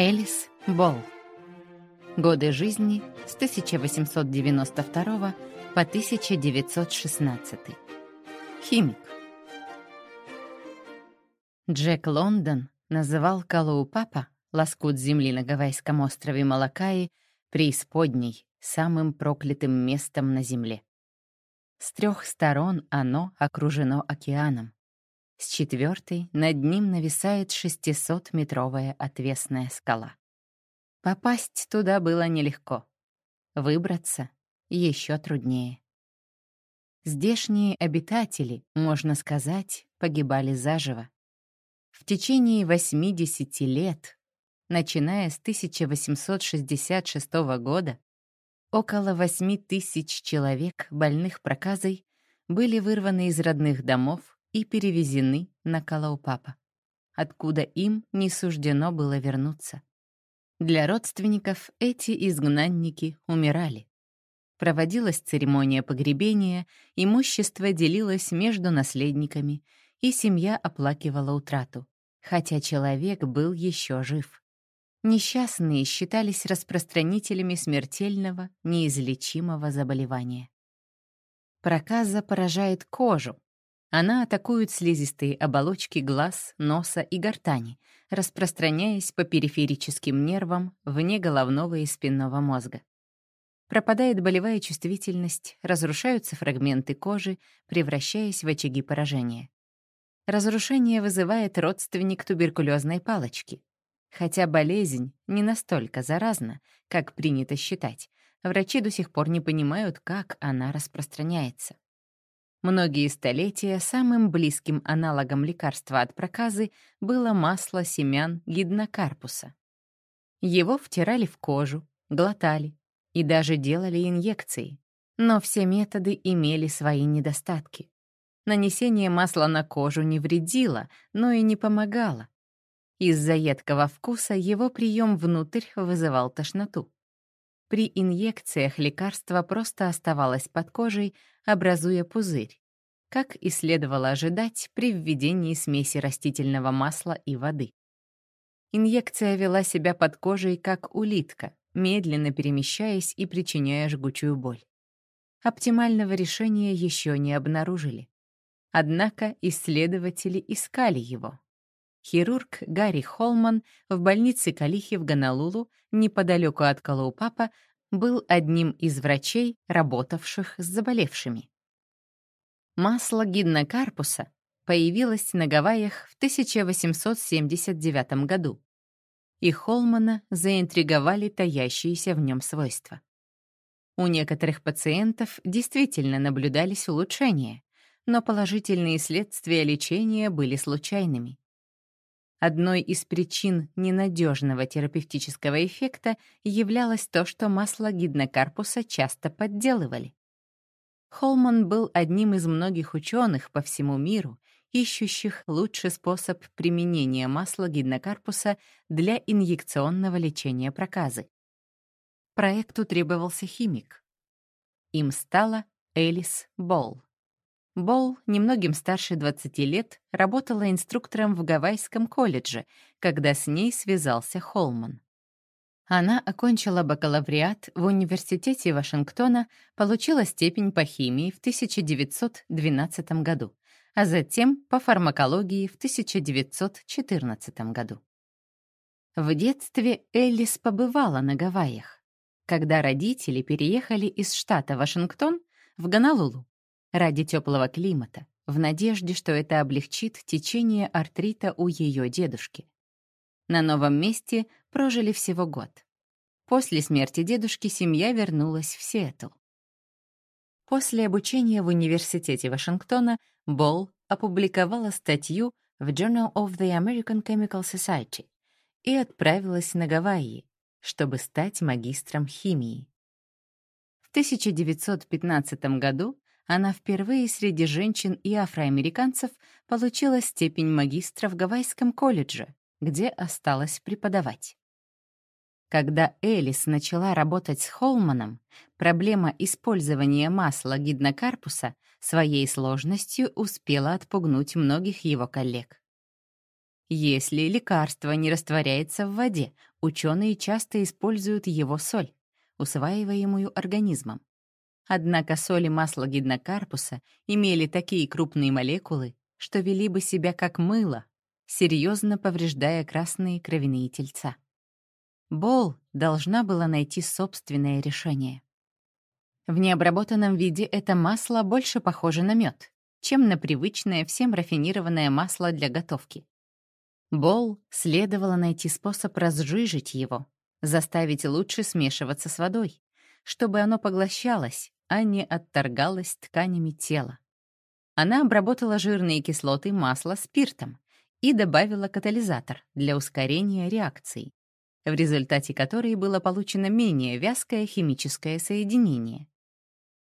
Элис Болл. Годы жизни с 1892 по 1916. Химик. Джек Лондон называл Калоу-Папа, лоскут земли на Гавайском острове Малакаи, преисподней, самым проклятым местом на земле. С трех сторон оно окружено океаном. С четвертой над ним нависает 600-метровая отвесная скала. Попасть туда было нелегко. Выбраться еще труднее. Здешние обитатели, можно сказать, погибали заживо. В течение 80 лет, начиная с 1866 года, около 8 тысяч человек, больных проказой, были вырваны из родных домов и перевезены на Калаупапа, откуда им не суждено было вернуться. Для родственников эти изгнанники умирали. Проводилась церемония погребения, имущество делилось между наследниками, и семья оплакивала утрату, хотя человек был еще жив. Несчастные считались распространителями смертельного, неизлечимого заболевания. Проказа поражает кожу, она атакует слизистые оболочки глаз, носа и гортани, распространяясь по периферическим нервам вне головного и спинного мозга. Пропадает болевая чувствительность, разрушаются фрагменты кожи, превращаясь в очаги поражения. Разрушение вызывает родственник туберкулезной палочки. Хотя болезнь не настолько заразна, как принято считать, врачи до сих пор не понимают, как она распространяется. Многие столетия самым близким аналогом лекарства от проказы было масло семян гиднокарпуса. Его втирали в кожу, глотали и даже делали инъекции. Но все методы имели свои недостатки. Нанесение масла на кожу не вредило, но и не помогало. Из-за едкого вкуса его прием внутрь вызывал тошноту. При инъекциях лекарство просто оставалось под кожей, образуя пузырь, как и следовало ожидать при введении смеси растительного масла и воды. Инъекция вела себя под кожей как улитка, медленно перемещаясь и причиняя жгучую боль. Оптимального решения еще не обнаружили. Однако исследователи искали его. Хирург Гарри Холман в больнице Калихи в Гонолулу, неподалеку от Калаупапа, был одним из врачей, работавших с заболевшими. Масло гиднокарпуса появилось на Гавайях в 1879 году, и Холмана заинтриговали таящиеся в нем свойства. У некоторых пациентов действительно наблюдались улучшения, но положительные следствия лечения были случайными. Одной из причин ненадежного терапевтического эффекта являлось то, что масло гиднокарпуса часто подделывали. Холман был одним из многих ученых по всему миру, ищущих лучший способ применения масла гиднокарпуса для инъекционного лечения проказы. Проекту требовался химик. Им стала Элис Болл. Болл, немногим старше 20 лет, работала инструктором в Гавайском колледже, когда с ней связался Холман. Она окончила бакалавриат в Университете Вашингтона, получила степень по химии в 1912 году, а затем по фармакологии в 1914 году. В детстве Эллис побывала на Гавайях, когда родители переехали из штата Вашингтон в Гонолулу ради теплого климата, в надежде, что это облегчит течение артрита у ее дедушки. На новом месте прожили всего год. После смерти дедушки семья вернулась в Сиэтл. После обучения в Университете Вашингтона Болл опубликовала статью в Journal of the American Chemical Society и отправилась на Гавайи, чтобы стать магистром химии. В 1915 году она впервые среди женщин и афроамериканцев получила степень магистра в Гавайском колледже, где осталась преподавать. Когда Элис начала работать с Холманом, проблема использования масла гиднокарпуса своей сложностью успела отпугнуть многих его коллег. Если лекарство не растворяется в воде, ученые часто используют его соль, усваиваемую организмом. Однако соль и масло гиднокарпуса имели такие крупные молекулы, что вели бы себя как мыло, серьезно повреждая красные кровяные тельца. Бол должна была найти собственное решение. В необработанном виде это масло больше похоже на мед, чем на привычное всем рафинированное масло для готовки. Бол следовало найти способ разжижить его, заставить лучше смешиваться с водой, чтобы оно поглощалось, а не отторгалось тканями тела. Она обработала жирные кислоты масла спиртом и добавила катализатор для ускорения реакции, в результате которой было получено менее вязкое химическое соединение.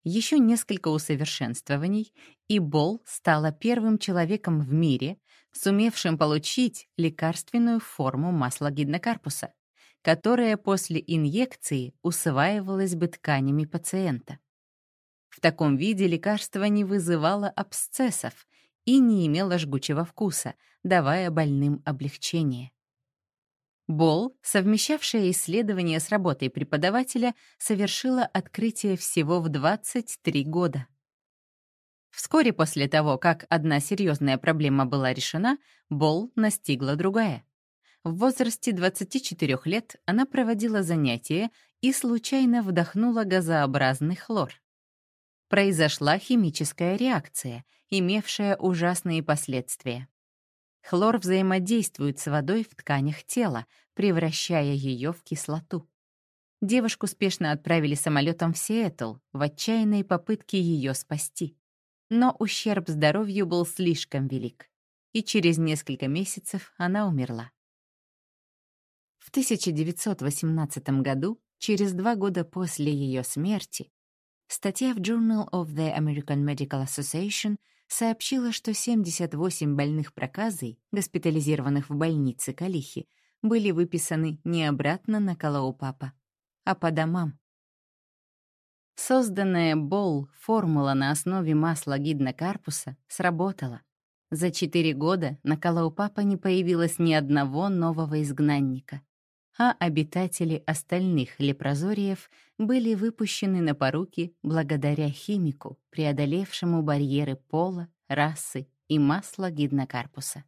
Еще несколько усовершенствований, и Бол стала первым человеком в мире, сумевшим получить лекарственную форму масла гиднокарпуса, которая после инъекции усваивалась бы тканями пациента. В таком виде лекарство не вызывало абсцессов и не имело жгучего вкуса, давая больным облегчение. Болл, совмещавшая исследование с работой преподавателя, совершила открытие всего в 23 года. Вскоре после того, как одна серьезная проблема была решена, Болл настигла другая. В возрасте 24 лет она проводила занятия и случайно вдохнула газообразный хлор. Произошла химическая реакция, имевшая ужасные последствия. Хлор взаимодействует с водой в тканях тела, превращая ее в кислоту. Девушку спешно отправили самолетом в Сиэтл в отчаянной попытке ее спасти. Но ущерб здоровью был слишком велик, и через несколько месяцев она умерла. В 1918 году, через два года после ее смерти, статья в Journal of the American Medical Association сообщила, что 78 больных проказой, госпитализированных в больнице Калихи, были выписаны не обратно на Калаупапа, а по домам. Созданная Бол формула на основе масла гиднокарпуса сработала. За четыре года на Калаупапа не появилось ни одного нового изгнанника, а обитатели остальных лепрозориев были выпущены на поруки благодаря химику, преодолевшему барьеры пола, расы и масла гиднокарпуса.